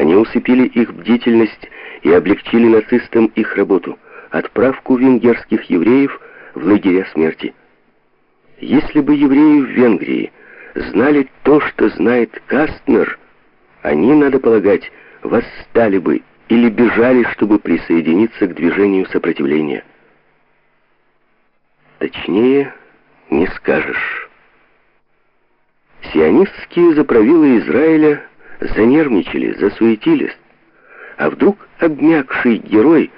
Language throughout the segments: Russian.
Они усыпили их бдительность и облегчили нацистам их работу — отправку венгерских евреев в лагеря смерти. Если бы евреи в Венгрии знали то, что знает Кастнер, они, надо полагать, восстали бы или бежали, чтобы присоединиться к движению сопротивления. Точнее, не скажешь. Сионистские заправилы Израиля занервничали, засуетились. А вдруг обмякший герой,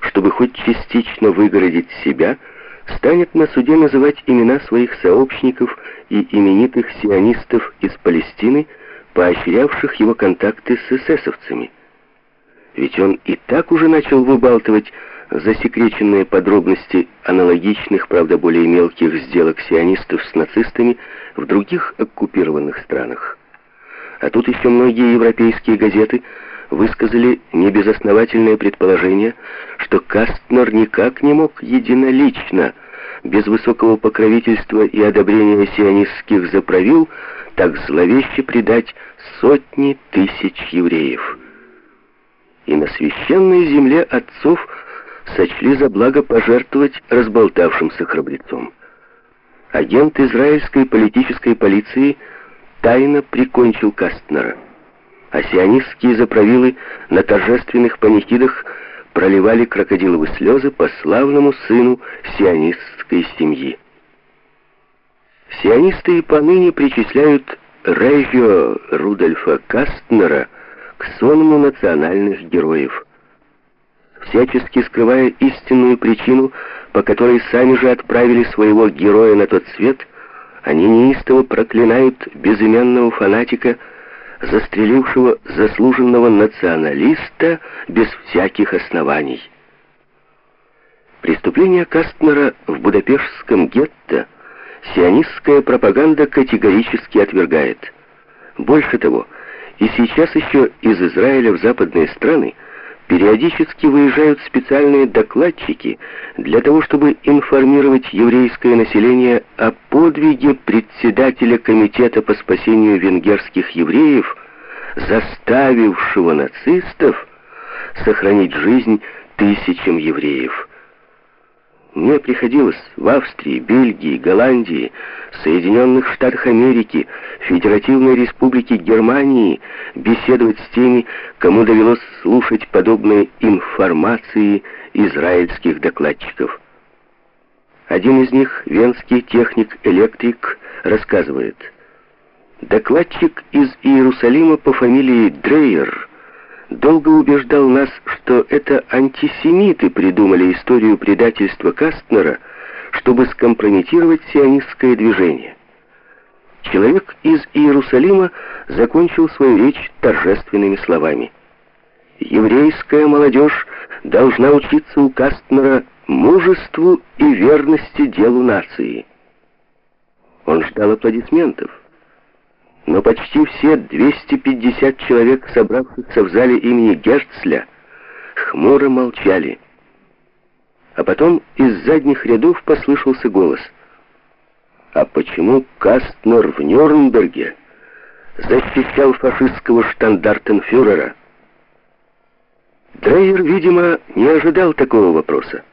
чтобы хоть частично выгородить себя, станет на суде называть имена своих сообщников и именитых сионистов из Палестины, поощрявших его контакты с эсэсовцами. Ведь он и так уже начал выбалтывать засекреченные подробности аналогичных, правда более мелких сделок сионистов с нацистами в других оккупированных странах. А тут еще многие европейские газеты высказали небезосновательное предположение, что Кастнер никак не мог единолично, без высокого покровительства и одобрения сионистских заправил, так зловеще предать сотни тысяч евреев. И на священной земле отцов сочли за благо пожертвовать разболтавшимся храбрецом. Агент израильской политической полиции – тайно прикончил Кастнера. А сионистские заправилы на торжественных панихидах проливали крокодиловые слезы по славному сыну сионистской семьи. Сионисты и поныне причисляют Рейгио Рудольфа Кастнера к сонму национальных героев, всячески скрывая истинную причину, по которой сами же отправили своего героя на тот свет – они неистово проклинают безымянного фанатика, застрелившего заслуженного националиста без всяких оснований. Преступление Кастнера в Будапештском гетто сионистская пропаганда категорически отвергает. Больше того, и сейчас еще из Израиля в западные страны Периодически выезжают специальные докладчики для того, чтобы информировать еврейское население о подвиге председателя комитета по спасению венгерских евреев, заставившего нацистов сохранить жизнь тысячам евреев. Мне приходилось в Австрии, Бельгии, Голландии, Соединенных Штатах Америки, Федеративной Республике Германии беседовать с теми, кому довелось слушать подобные информации израильских докладчиков. Один из них, венский техник-электрик, рассказывает. Докладчик из Иерусалима по фамилии Дрейер долго убеждал нас, что это антисемиты придумали историю предательства Кастнера, чтобы скомпрометировать сионистское движение. Человек из Иерусалима закончил свою речь торжественными словами. «Еврейская молодежь должна учиться у Кастнера мужеству и верности делу нации». Он ждал аплодисментов но почти все 250 человек, собравшихся в зале имени Герцля, хмуро молчали. А потом из задних рядов послышался голос. «А почему Кастнер в Нюрнберге защищал фашистского штандартенфюрера?» Дрейер, видимо, не ожидал такого вопроса.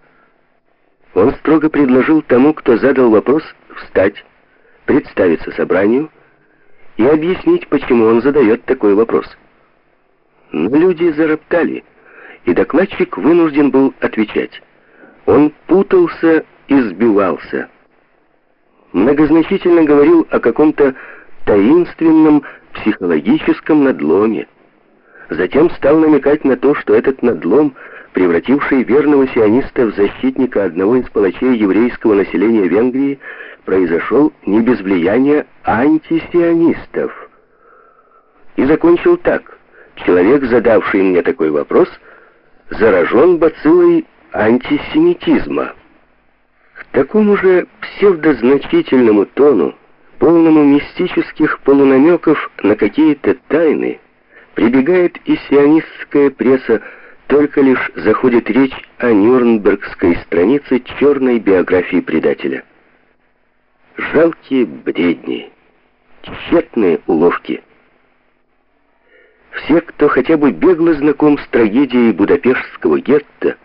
Он строго предложил тому, кто задал вопрос, встать, представиться собранию, и объяснить, почему он задает такой вопрос. Но люди зароптали, и докладчик вынужден был отвечать. Он путался и сбивался. Многозначительно говорил о каком-то таинственном психологическом надломе. Затем стал намекать на то, что этот надлом, превративший верного сиониста в защитника одного из палачей еврейского населения Венгрии, произошел не без влияния антисионистов. И закончил так. Человек, задавший мне такой вопрос, заражен бациллой антисемитизма. К такому же псевдозначительному тону, полному мистических полунамеков на какие-то тайны, прибегает и сионистская пресса, только лишь заходит речь о Нюрнбергской странице черной биографии предателя. Жалкие бредни, тщетные уловки. Все, кто хотя бы бегло знаком с трагедией Будапештского гетто,